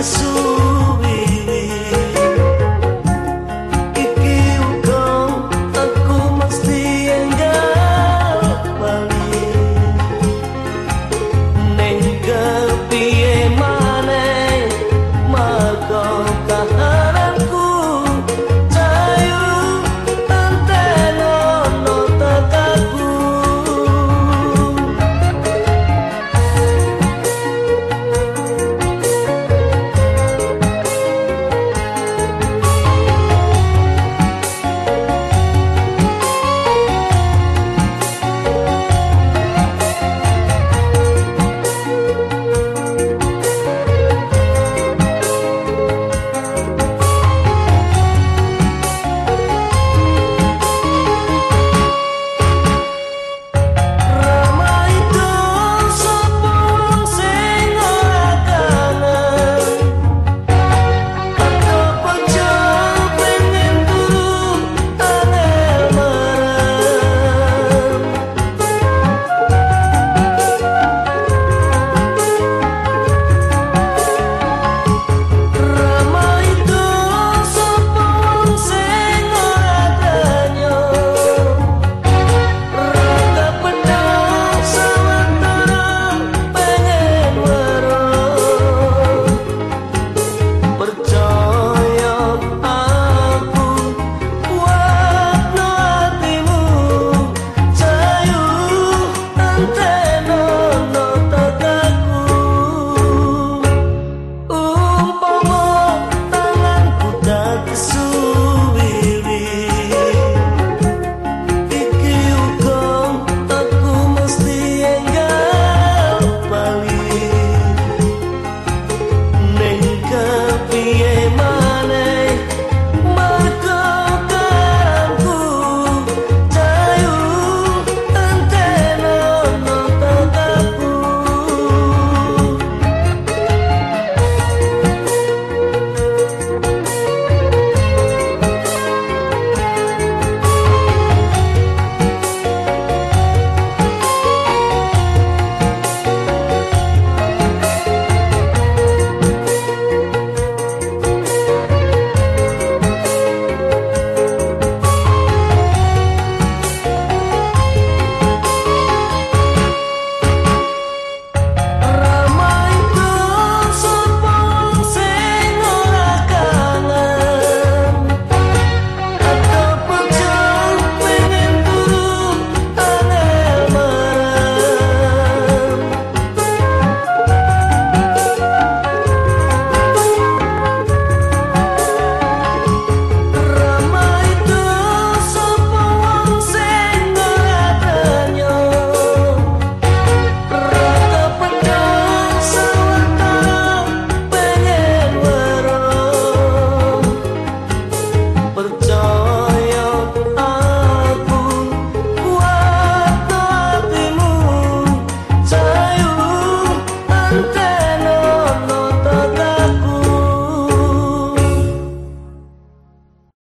isso